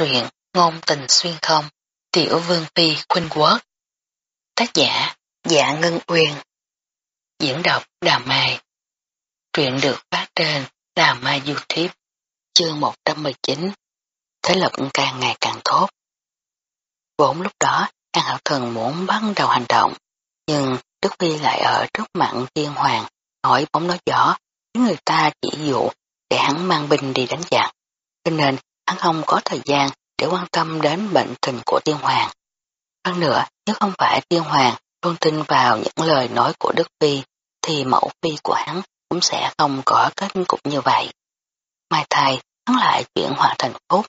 truyện Ngôn tình xuyên không, Tiểu Vương Phi Khuynh Quốc. Tác giả Dạ Ngân Uyên. Diễn đọc Đà Mai. Truyện được phát trên Đà Mai Youtube, Chương 119 Thế lực càng ngày càng tốt. Vốn lúc đó An Hảo Thần muốn bắt đầu hành động, nhưng Đức Phi lại ở trước mặt tiên hoàng hỏi bóng nói gió người ta chỉ dụ để hắn mang binh đi đánh giặc. Cho nên hắn không có thời gian để quan tâm đến bệnh tình của tiên hoàng. Hơn nữa, nếu không phải tiên hoàng luôn tin vào những lời nói của Đức Phi, thì mẫu phi của hắn cũng sẽ không có kết cục như vậy. Mai thay hắn lại chuyển hòa thành phúc.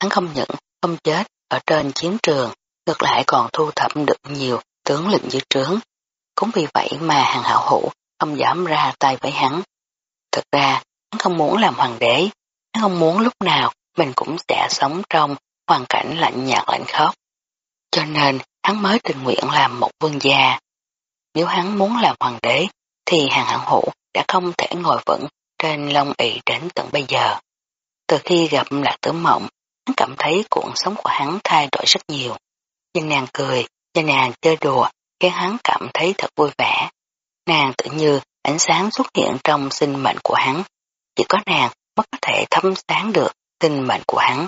Hắn không những không chết ở trên chiến trường, ngược lại còn thu thập được nhiều tướng lĩnh dưới trướng. Cũng vì vậy mà hàng hảo hữu không dám ra tay với hắn. Thực ra, hắn không muốn làm hoàng đế, hắn không muốn lúc nào mình cũng sẽ sống trong hoàn cảnh lạnh nhạt lạnh khóc. Cho nên hắn mới tình nguyện làm một vương gia. Nếu hắn muốn làm hoàng đế, thì hàng hạng hữu đã không thể ngồi vững trên lông ị đến tận bây giờ. Từ khi gặp Lạc Tử Mộng, hắn cảm thấy cuộc sống của hắn thay đổi rất nhiều. Nhưng nàng cười, nhìn nàng chơi đùa, khiến hắn cảm thấy thật vui vẻ. Nàng tự như ánh sáng xuất hiện trong sinh mệnh của hắn. Chỉ có nàng mới có thể thấm sáng được tinh mệnh của hắn.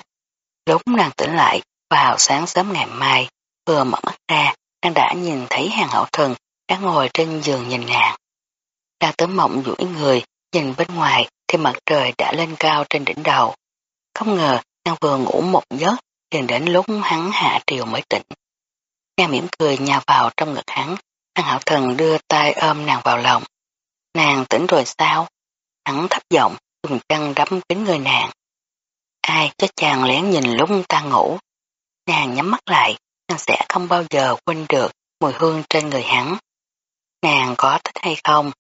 Lúc nàng tỉnh lại vào sáng sớm ngày mai, vừa mở mắt ra, nàng đã nhìn thấy hàng hậu thần đang ngồi trên giường nhìn nàng. Đang tớ mộng duỗi người, nhìn bên ngoài thì mặt trời đã lên cao trên đỉnh đầu. Không ngờ nàng vừa ngủ một giấc, liền đến lúc hắn hạ triều mới tỉnh. Nàng mỉm cười nhào vào trong ngực hắn, hàng hậu thần đưa tay ôm nàng vào lòng. Nàng tỉnh rồi sao? Hắn thấp giọng, dùng chân đắm kính người nàng. Ai cho chàng lén nhìn lúc ta ngủ. Nàng nhắm mắt lại, nàng sẽ không bao giờ quên được mùi hương trên người hắn. Nàng có thích hay không?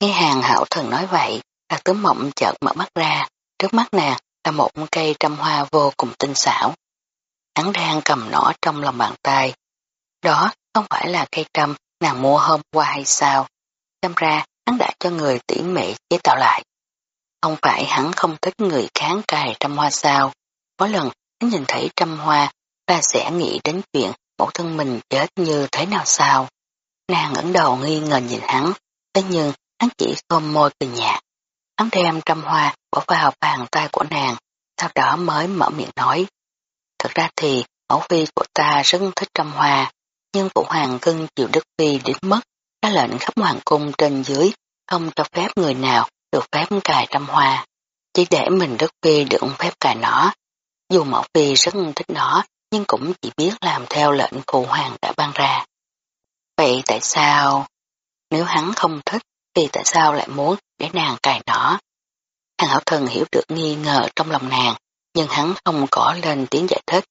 Nghe hàng hảo thần nói vậy, là tướng mộng chợt mở mắt ra, trước mắt nàng là một cây trăm hoa vô cùng tinh xảo. Hắn đang cầm nó trong lòng bàn tay. Đó không phải là cây trăm nàng mua hôm qua hay sao? trăm ra hắn đã cho người tỉ mỉ chế tạo lại. Không phải hắn không thích người kháng cài trăm hoa sao. mỗi lần hắn nhìn thấy trăm hoa ta sẽ nghĩ đến chuyện mẫu thân mình chết như thế nào sao. Nàng ngẩng đầu nghi ngờ nhìn hắn, thế nhưng hắn chỉ khom môi cười nhạt. Hắn đem trăm hoa bỏ vào bàn tay của nàng, sau đó mới mở miệng nói. Thật ra thì mẫu phi của ta rất thích trăm hoa, nhưng phụ hoàng cưng chịu đức phi đến mất, đã lệnh khắp hoàng cung trên dưới, không cho phép người nào được phép cài trăm hoa, chỉ để mình Đức Phi được phép cài nó. Dù Mẫu Phi rất thích nó, nhưng cũng chỉ biết làm theo lệnh phụ hoàng đã ban ra. Vậy tại sao, nếu hắn không thích, thì tại sao lại muốn để nàng cài nó? Hàng hảo thần hiểu được nghi ngờ trong lòng nàng, nhưng hắn không có lên tiếng giải thích.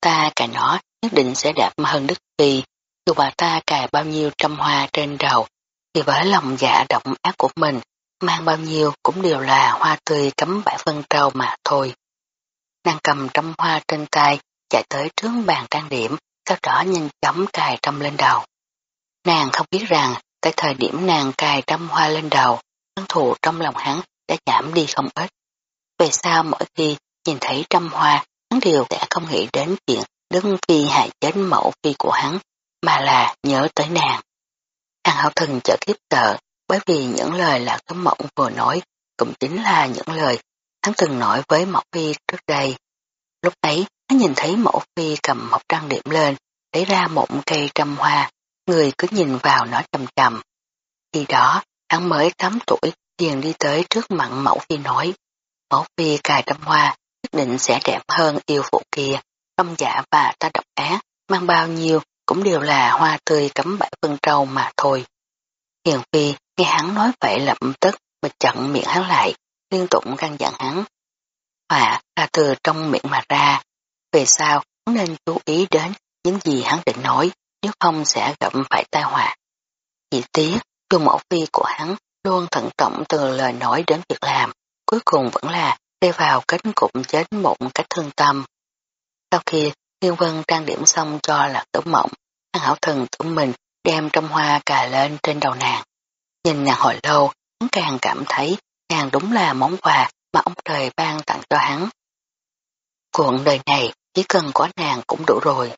Ta cài nó nhất định sẽ đẹp hơn Đức Phi, dù bà ta cài bao nhiêu trăm hoa trên đầu, thì với lòng dạ động ác của mình mang bao nhiêu cũng đều là hoa tươi cắm bãi phân trâu mà thôi. Nàng cầm trăm hoa trên tay, chạy tới trước bàn trang điểm, sau đó nhanh chóng cài trăm lên đầu. Nàng không biết rằng, tại thời điểm nàng cài trăm hoa lên đầu, thân thù trong lòng hắn đã giảm đi không ít. Về sau mỗi khi nhìn thấy trăm hoa, hắn đều sẽ không nghĩ đến chuyện đứng phi hại chết mẫu phi của hắn, mà là nhớ tới nàng. Hàng hậu thần chợt kiếp sợ, bởi vì những lời Lạc Tấm Mộng vừa nói cũng chính là những lời hắn từng nói với Mẫu Phi trước đây. Lúc ấy, hắn nhìn thấy Mẫu Phi cầm một trang điểm lên, lấy ra một cây trăm hoa, người cứ nhìn vào nó trầm trầm. Khi đó, hắn mới 8 tuổi, liền đi tới trước mặt Mẫu Phi nói, Mẫu Phi cài trăm hoa, nhất định sẽ đẹp hơn yêu phụ kia, tâm giả và ta độc ác, mang bao nhiêu cũng đều là hoa tươi cắm bãi phân trâu mà thôi. Hiền Phi nghe hắn nói vậy lập tức bịch chặn miệng hắn lại, liên tục căn dặn hắn. Họa là từ trong miệng mà ra, về sau hắn nên chú ý đến những gì hắn định nói, nếu không sẽ gặp phải tai họa. Chỉ tiếc, dù mẫu phi của hắn luôn thận trọng từ lời nói đến việc làm, cuối cùng vẫn là rơi vào kết cục chết một cách thương tâm. Sau khi Thiên Vân trang điểm xong cho là tử mộng, hắn hảo thần của mình đem trong hoa cà lên trên đầu nàng. Nhìn nàng hồi lâu, hắn càng cảm thấy nàng đúng là món quà mà ông trời ban tặng cho hắn. Cuộn đời này chỉ cần có nàng cũng đủ rồi.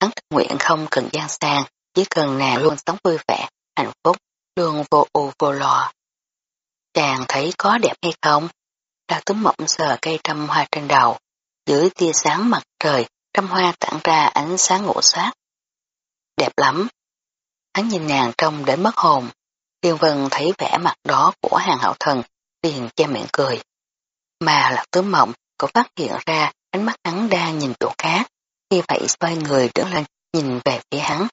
Hắn tự nguyện không cần gian sang, chỉ cần nàng luôn sống vui vẻ, hạnh phúc, luôn vô ưu vô lo. Chàng thấy có đẹp hay không? Đào túm mộng sờ cây trăm hoa trên đầu, dưới tia sáng mặt trời, trăm hoa tản ra ánh sáng ngộ sát. Đẹp lắm. Hắn nhìn nàng trông đến mất hồn. Tiên Vân thấy vẻ mặt đó của hàng hậu thần, liền che miệng cười. Mà là tướng mộng cũng phát hiện ra ánh mắt hắn đang nhìn chỗ khác, khi vậy xoay người đứng lên nhìn về phía hắn.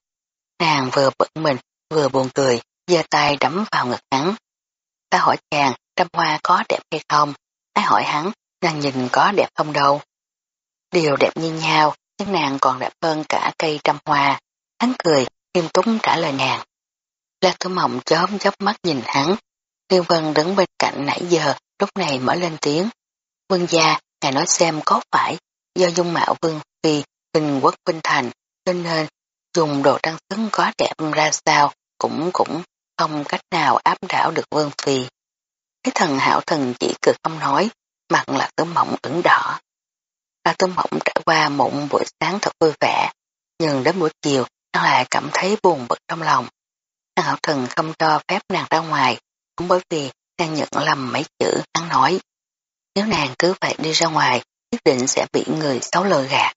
Nàng vừa bận mình, vừa buồn cười, giơ tay đấm vào ngực hắn. Ta hỏi chàng, trăm hoa có đẹp hay không? Ai hỏi hắn, nàng nhìn có đẹp không đâu. Điều đẹp như nhau, nhưng nàng còn đẹp hơn cả cây trăm hoa. Hắn cười, nghiêm túc trả lời nàng. La Tử Mộng chớm chớp mắt nhìn hắn. Liên Vân đứng bên cạnh nãy giờ, lúc này mở lên tiếng. Vương gia, ngài nói xem có phải do dung mạo Vương Phi, bình quốc vinh thành, cho nên dùng đồ trang sức có đẹp ra sao cũng cũng không cách nào áp đảo được Vương Phi. Cái thần hảo thần chỉ cực không nói, mặt là Tử mộng ửng đỏ. La Tử mộng trải qua một buổi sáng thật vui vẻ, nhưng đến buổi chiều nó lại cảm thấy buồn bực trong lòng. Thằng hảo thần không cho phép nàng ra ngoài, cũng bởi vì nàng nhận lầm mấy chữ hắn nói. Nếu nàng cứ vậy đi ra ngoài, nhất định sẽ bị người xấu lừa gạt.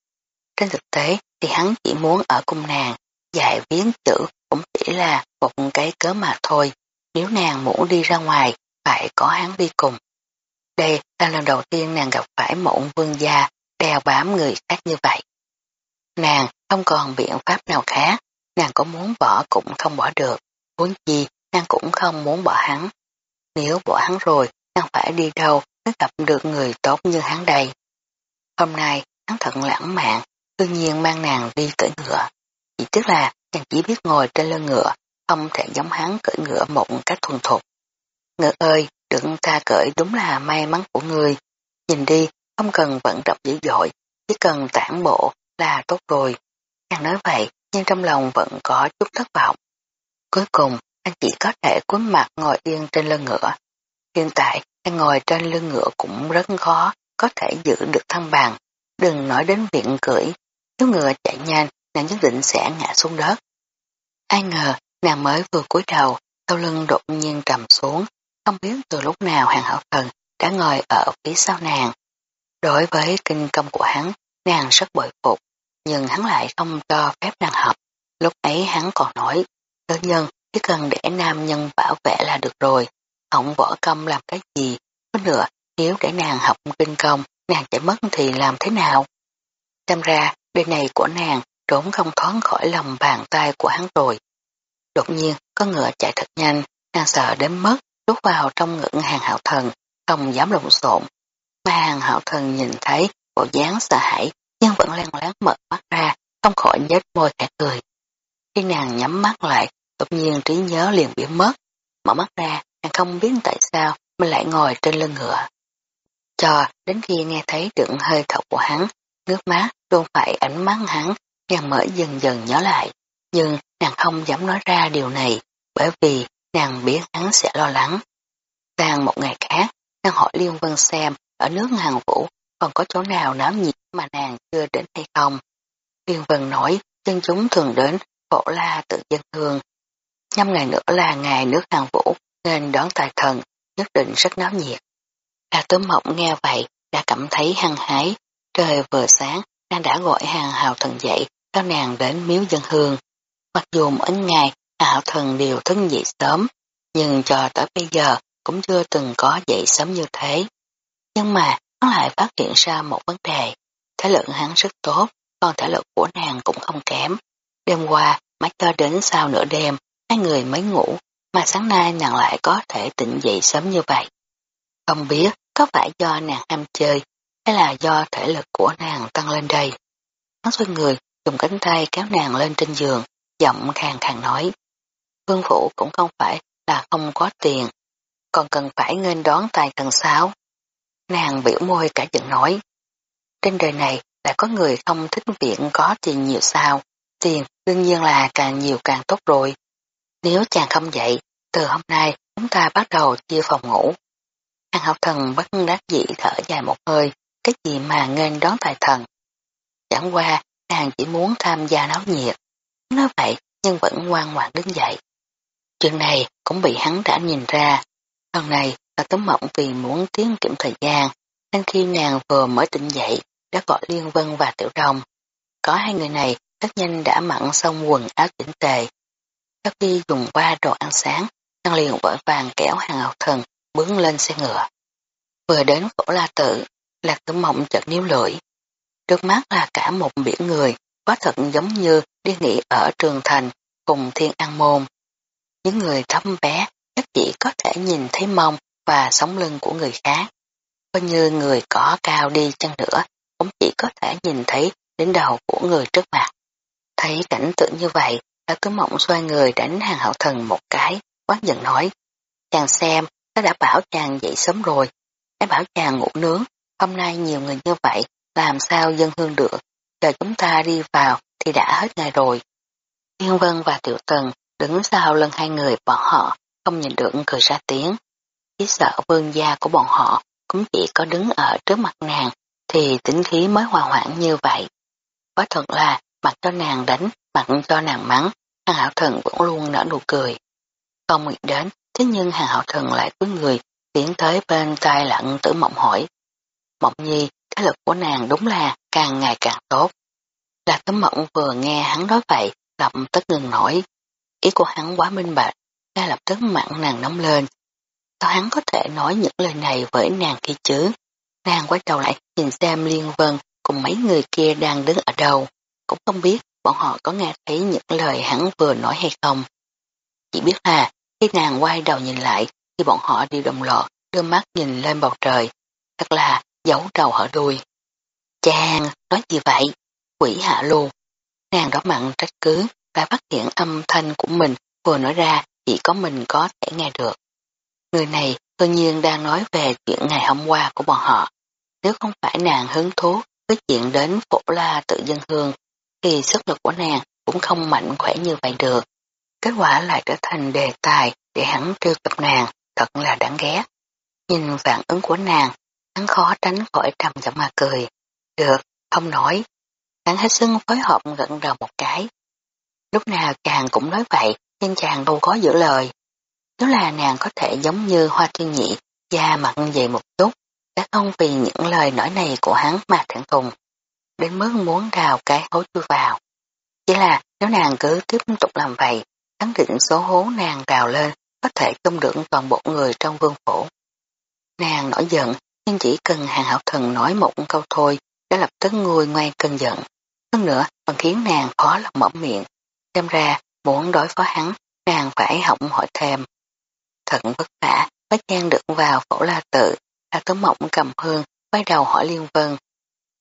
Trên thực tế thì hắn chỉ muốn ở cùng nàng, dạy viếng chữ cũng chỉ là một cái cớ mà thôi. Nếu nàng muốn đi ra ngoài, phải có hắn đi cùng. Đây là lần đầu tiên nàng gặp phải mộng vương gia đeo bám người khác như vậy. Nàng không còn biện pháp nào khác, nàng có muốn bỏ cũng không bỏ được, muốn gì nàng cũng không muốn bỏ hắn. Nếu bỏ hắn rồi, nàng phải đi đâu mới gặp được người tốt như hắn đây. Hôm nay, hắn thật lãng mạn, tự nhiên mang nàng đi cưỡi ngựa. Chỉ tức là nàng chỉ biết ngồi trên lưng ngựa, không thể giống hắn cưỡi ngựa một cách thuần thục. Ngựa ơi, đừng ta cưỡi đúng là may mắn của người. Nhìn đi, không cần vận động dữ dội, chỉ cần tản bộ là tốt rồi. Nàng nói vậy, nhưng trong lòng vẫn có chút thất vọng. Cuối cùng, anh chỉ có thể cúi mặt ngồi yên trên lưng ngựa. Hiện tại, anh ngồi trên lưng ngựa cũng rất khó, có thể giữ được thăng bằng. Đừng nói đến viện cưỡi, nếu ngựa chạy nhanh, nàng nhất định sẽ ngã xuống đất. Ai ngờ, nàng mới vừa cúi đầu, sau lưng đột nhiên trầm xuống, không biết từ lúc nào hàng hậu thần đã ngồi ở phía sau nàng. Đối với kinh công của hắn, nàng rất bội phục, nhưng hắn lại không cho phép nàng học. Lúc ấy hắn còn nói, nữ nhân chỉ cần để nam nhân bảo vệ là được rồi, ông võ công làm cái gì. có nữa, nếu để nàng học kinh công, nàng chạy mất thì làm thế nào? Xem ra, đời này của nàng trốn không thoát khỏi lòng bàn tay của hắn rồi. Đột nhiên, có ngựa chạy thật nhanh, nàng sợ đến mất, rút vào trong ngưỡng hàng hạo thần, không dám lộn xộn. Mà hàng hạo thần nhìn thấy bộ dáng sợ hãi, nhưng vẫn len lén mở mắt ra, không khỏi nhếch môi khẽ cười. Khi nàng nhắm mắt lại, đột nhiên trí nhớ liền biến mất. Mở mắt ra, nàng không biết tại sao mình lại ngồi trên lưng ngựa. Cho đến khi nghe thấy đựng hơi thở của hắn, nước mắt luôn phải ánh mắt hắn, nàng mới dần dần nhớ lại. Nhưng nàng không dám nói ra điều này, bởi vì nàng biết hắn sẽ lo lắng. Sang một ngày khác, nàng hỏi Liên Vân xem ở nước Hàn Vũ còn có chỗ nào náo nhiệt mà nàng chưa đến hay không. Liên Vân nói dân chúng thường đến khổ la tự dân hương. Năm ngày nữa là ngày nước hàng Vũ nên đón tài thần nhất định rất náo nhiệt. Hà tấm mộng nghe vậy đã cảm thấy hăng hái. Trời vừa sáng, nàng đã gọi hàng hào thần dậy cho nàng đến miếu dân hương. Mặc dù mỗi ngày hào thần đều thức dậy sớm, nhưng cho tới bây giờ cũng chưa từng có dậy sớm như thế. Nhưng mà hắn lại phát hiện ra một vấn đề. Thể lực hắn rất tốt, còn thể lực của nàng cũng không kém. Đêm qua, mãi cho đến sau nửa đêm, hai người mới ngủ, mà sáng nay nàng lại có thể tỉnh dậy sớm như vậy. Không biết có phải do nàng ham chơi hay là do thể lực của nàng tăng lên đây. Hắn xoay người, dùng cánh tay kéo nàng lên trên giường, giọng khàn khàn nói. Vương phủ cũng không phải là không có tiền, còn cần phải nên đón tài thần sao. Nàng biểu môi cả giận nói. Trên đời này đã có người không thích viện có tiền nhiều sao, tiền đương nhiên là càng nhiều càng tốt rồi. Nếu chàng không dậy, từ hôm nay chúng ta bắt đầu chia phòng ngủ. Hàng học thần bất đắc dĩ thở dài một hơi, cái gì mà nghênh đón tài thần. Chẳng qua, nàng chỉ muốn tham gia náo nhiệt. Nói vậy, nhưng vẫn ngoan ngoãn đứng dậy. Chuyện này cũng bị hắn đã nhìn ra. Lần này là tấm mộng vì muốn tiến kiệm thời gian, nên khi nàng vừa mới tỉnh dậy, đã gọi Liên Vân và Tiểu Đông. Có hai người này rất nhanh đã mặn xong quần áo chỉnh tề. Sau khi dùng qua đồ ăn sáng, hắn liền vội vàng kéo hàng học thần bước lên xe ngựa. Vừa đến cổ la tự, lạc tử mộng chợt níu lưỡi. Trước mắt là cả một biển người, quá thật giống như đi nghỉ ở trường thành cùng thiên an môn. Những người thấm bé chắc chỉ có thể nhìn thấy mông và sống lưng của người khác. Coi như người có cao đi chăng nữa, cũng chỉ có thể nhìn thấy đến đầu của người trước mặt. Thấy cảnh tượng như vậy, Hạ Tứ Mộng xoay người đánh hàng hậu thần một cái, quát giận nói. Chàng xem, ta đã bảo chàng dậy sớm rồi. Đã bảo chàng ngủ nướng, hôm nay nhiều người như vậy, làm sao dân hương được. Chờ chúng ta đi vào thì đã hết ngày rồi. Thiên Vân và Tiểu Tần đứng sau lưng hai người bọn họ, không nhìn được cười ra tiếng. Chỉ sợ vương gia của bọn họ cũng chỉ có đứng ở trước mặt nàng thì tính khí mới hòa hoãn như vậy. Quá thật là mặt cho nàng đánh, mặt cho nàng mắng, hàng hảo thần vẫn luôn nở nụ cười. Không nguyện đến, thế nhưng hàng hảo thần lại cúi người, tiến tới bên tai lặng tử mộng hỏi. Mộng nhi, cái lực của nàng đúng là càng ngày càng tốt. Là tấm mộng vừa nghe hắn nói vậy, lập tức ngừng nổi. Ý của hắn quá minh bạch, ngay lập tức mặn nàng nóng lên. Sao hắn có thể nói những lời này với nàng kia chứ? Nàng quay đầu lại nhìn xem Liên Vân cùng mấy người kia đang đứng ở đâu. Cũng không biết bọn họ có nghe thấy những lời hắn vừa nói hay không. Chỉ biết là khi nàng quay đầu nhìn lại thì bọn họ đều đồng loạt đưa mắt nhìn lên bầu trời. Thật là giấu đầu hở đuôi. Chàng, nói gì vậy? Quỷ hạ luôn. Nàng đỏ mặn trách cứ, và phát hiện âm thanh của mình vừa nói ra chỉ có mình có thể nghe được. Người này tự nhiên đang nói về chuyện ngày hôm qua của bọn họ. Nếu không phải nàng hứng thú với chuyện đến phổ la tự dân hương, thì sức lực của nàng cũng không mạnh khỏe như vậy được. Kết quả lại trở thành đề tài để hắn trêu cập nàng, thật là đáng ghét. Nhìn phản ứng của nàng, hắn khó tránh khỏi trầm giọng mà cười. Được, không nói. Hắn hết sức phối hợp gật đầu một cái. Lúc nào chàng cũng nói vậy, nhưng chàng đâu có giữ lời. Nếu là nàng có thể giống như hoa thiên nhị, da mặn dày một chút, đã không vì những lời nói này của hắn mà thẳng thùng, đến mức muốn đào cái hố chui vào. Chỉ là nếu nàng cứ tiếp tục làm vậy, khẳng định số hố nàng đào lên có thể không được toàn bộ người trong vương phủ. Nàng nổi giận, nhưng chỉ cần hàng hảo thần nói một câu thôi, đã lập tức nguôi ngoan cơn giận. Hơn nữa còn khiến nàng khó lòng mở miệng. Xem ra, muốn đối phó hắn, nàng phải học hỏi thêm. Thật vất vả, mới chen được vào phổ la tự, là tấm mộng cầm hương, quay đầu hỏi Liên Vân.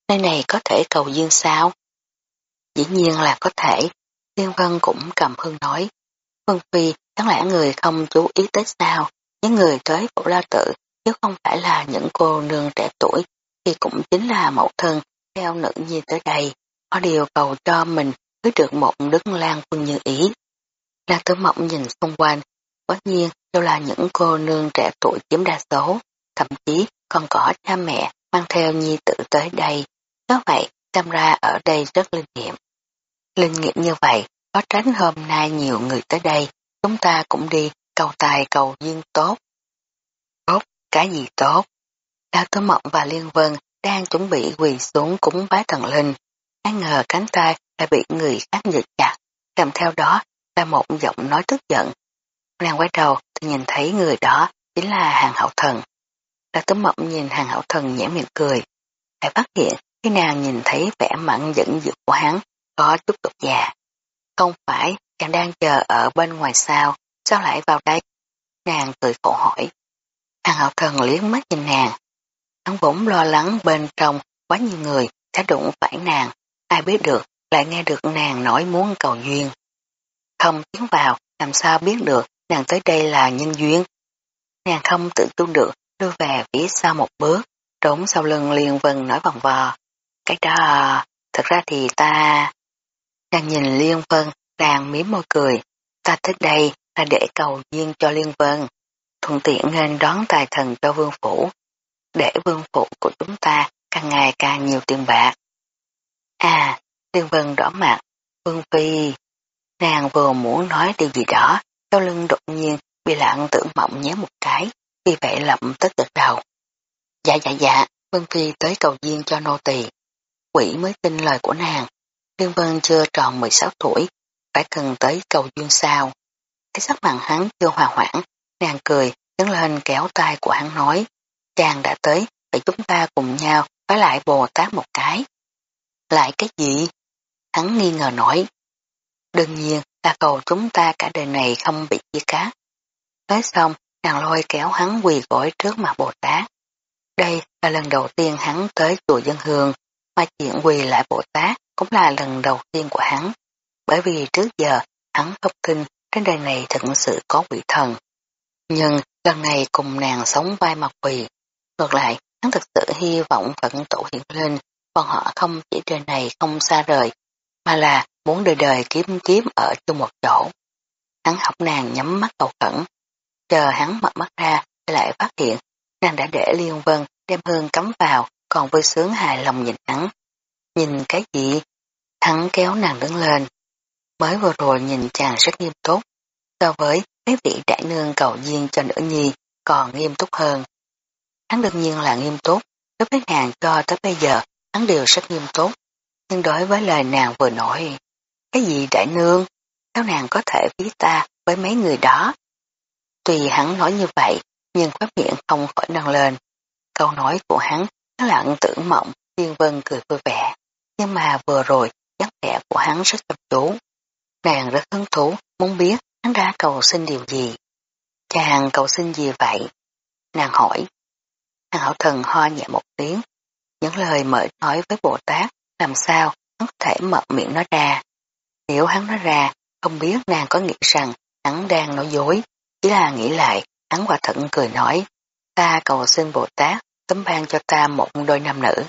Nơi này có thể cầu duyên sao? Dĩ nhiên là có thể. Liên Vân cũng cầm hương nói. Vân Phi, chẳng lẽ người không chú ý tới sao? Những người tới phổ la tự, nếu không phải là những cô nương trẻ tuổi, thì cũng chính là mẫu thân theo nữ nhi tới đây. Họ đều cầu cho mình cưới được một đức lan quân như ý. Lan tử mộng nhìn xung quanh, Tất nhiên đều là những cô nương trẻ tuổi chiếm đa số, thậm chí còn có cha mẹ mang theo nhi tử tới đây. Có vậy, tâm ra ở đây rất linh nghiệm. Linh nghiệm như vậy, có tránh hôm nay nhiều người tới đây, chúng ta cũng đi cầu tài cầu duyên tốt. Tốt, cái gì tốt? Đào Tố Mộng và Liên Vân đang chuẩn bị quỳ xuống cúng bái thần linh. Ai ngờ cánh tay đã bị người khác giật chặt, kèm theo đó là một giọng nói tức giận Nàng quay đầu thì nhìn thấy người đó chính là hàng hậu thần. Đào Tố mộng nhìn hàng hậu thần nhẽ miệng cười. Lại phát hiện khi nàng nhìn thấy vẻ mặn dẫn dữ của hắn có chút tục già. Không phải chàng đang chờ ở bên ngoài sao, sao lại vào đây? Nàng cười khổ hỏi. Hàng hậu thần liếc mắt nhìn nàng. Hắn vốn lo lắng bên trong quá nhiều người sẽ đụng phải nàng. Ai biết được lại nghe được nàng nói muốn cầu duyên. Không tiến vào làm sao biết được nàng tới đây là nhân duyên. Nàng không tự tu được, đưa về phía sau một bước, trốn sau lưng liền vần nói vòng vò. Cái đó, thật ra thì ta... Nàng nhìn Liên Vân, đang miếm môi cười. Ta tới đây là để cầu duyên cho Liên Vân, thuận tiện nên đón tài thần cho vương phủ. Để vương phủ của chúng ta càng ngày càng nhiều tiền bạc. À, Liên Vân đỏ mặt, Vương Phi. Nàng vừa muốn nói điều gì đó, sau lưng đột nhiên bị lạng tưởng mộng nhé một cái, vì vậy lậm tức gật đầu. Dạ dạ dạ, Vương Phi tới cầu duyên cho nô tỳ. Quỷ mới tin lời của nàng. Liên Vân chưa tròn 16 tuổi, phải cần tới cầu duyên sao. Cái sắc mặt hắn chưa hòa hoãn, nàng cười, đứng lên kéo tay của hắn nói, chàng đã tới, vậy chúng ta cùng nhau phải lại Bồ Tát một cái. Lại cái gì? Hắn nghi ngờ nói. Đương nhiên là cầu chúng ta cả đời này không bị chia cắt. Nói xong, nàng lôi kéo hắn quỳ gối trước mặt Bồ Tát. Đây là lần đầu tiên hắn tới chùa dân hương, mà chuyện quỳ lại Bồ Tát cũng là lần đầu tiên của hắn. Bởi vì trước giờ hắn không tin trên đời này thật sự có quỷ thần. Nhưng lần này cùng nàng sống vai mặt quỳ. Ngược lại, hắn thực sự hy vọng vẫn tổ hiện lên, bọn họ không chỉ đời này không xa rời, mà là muốn đời đời kiếm kiếm ở chung một chỗ. Hắn học nàng nhắm mắt cầu khẩn, chờ hắn mở mắt ra lại phát hiện nàng đã để Liên Vân đem hương cắm vào, còn vui sướng hài lòng nhìn hắn. Nhìn cái gì? Hắn kéo nàng đứng lên. Mới vừa rồi nhìn chàng rất nghiêm túc, so với mấy vị đại nương cầu duyên cho nữ nhi còn nghiêm túc hơn. Hắn đương nhiên là nghiêm túc, đối với nàng cho tới bây giờ hắn đều rất nghiêm túc, nhưng đối với lời nàng vừa nói, cái gì đại nương, sao nàng có thể ví ta với mấy người đó? Tuy hắn nói như vậy, nhưng khóe miệng không khỏi nâng lên. Câu nói của hắn lặng tưởng mộng, Tiên Vân cười vui vẻ, nhưng mà vừa rồi dáng vẻ của hắn rất chăm chú. Nàng rất hứng thú, muốn biết hắn ra cầu xin điều gì. Chàng cầu xin gì vậy? Nàng hỏi. Hàng hậu thần ho nhẹ một tiếng, những lời mở nói với Bồ Tát làm sao hắn có thể mở miệng nói ra. Nếu hắn nói ra, không biết nàng có nghĩ rằng hắn đang nói dối, chỉ là nghĩ lại, hắn quả thận cười nói, ta cầu xin Bồ Tát tấm ban cho ta một đôi nam nữ.